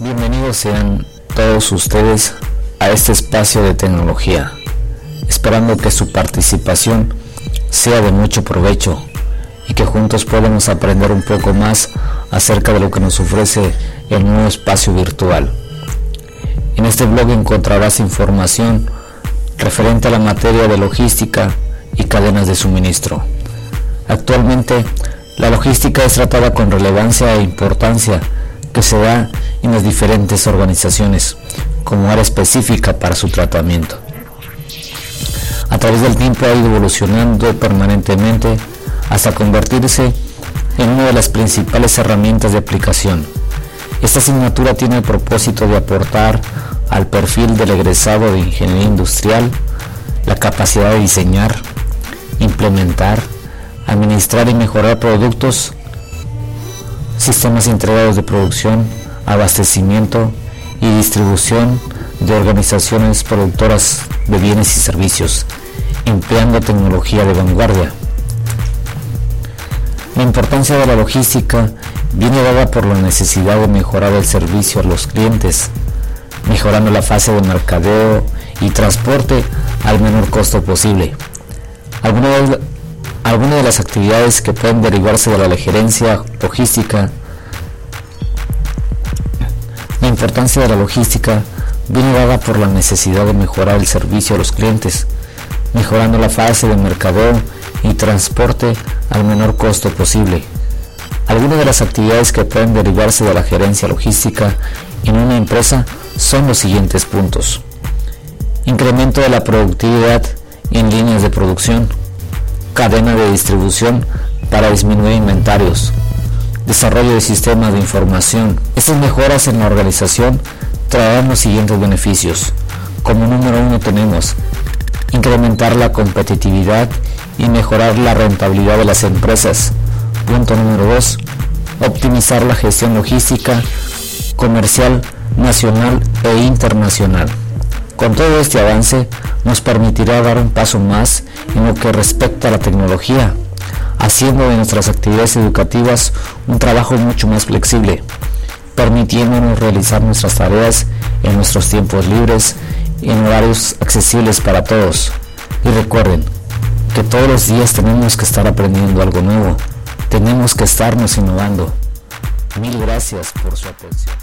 Bienvenidos sean todos ustedes a este espacio de tecnología, esperando que su participación sea de mucho provecho y que juntos podamos aprender un poco más acerca de lo que nos ofrece el nuevo espacio virtual. En este blog encontrarás información referente a la materia de logística y cadenas de suministro. Actualmente, la logística es tratada con relevancia e importancia se da en las diferentes organizaciones como área específica para su tratamiento. A través del tiempo ha ido evolucionando permanentemente hasta convertirse en una de las principales herramientas de aplicación. Esta asignatura tiene el propósito de aportar al perfil del egresado de ingeniería industrial la capacidad de diseñar, implementar, administrar y mejorar productos sistemas integrados de producción, abastecimiento y distribución de organizaciones productoras de bienes y servicios, empleando tecnología de vanguardia. La importancia de la logística viene dada por la necesidad de mejorar el servicio a los clientes, mejorando la fase de mercadeo y transporte al menor costo posible. Algunas algunas de las actividades que pueden derivarse de la gerencia logística. La importancia de la logística viene dada por la necesidad de mejorar el servicio a los clientes, mejorando la fase de mercadeo y transporte al menor costo posible. Algunas de las actividades que pueden derivarse de la gerencia logística en una empresa son los siguientes puntos. Incremento de la productividad en líneas de producción, cadena de distribución para disminuir inventarios, desarrollo de sistemas de información. Estas mejoras en la organización traerán los siguientes beneficios. Como número uno tenemos incrementar la competitividad y mejorar la rentabilidad de las empresas. Punto número dos, optimizar la gestión logística, comercial, nacional e internacional. Con todo este avance nos permitirá dar un paso más en lo que respecta a la tecnología, haciendo de nuestras actividades educativas un trabajo mucho más flexible, permitiéndonos realizar nuestras tareas en nuestros tiempos libres en horarios accesibles para todos. Y recuerden que todos los días tenemos que estar aprendiendo algo nuevo, tenemos que estarnos innovando. Mil gracias por su atención.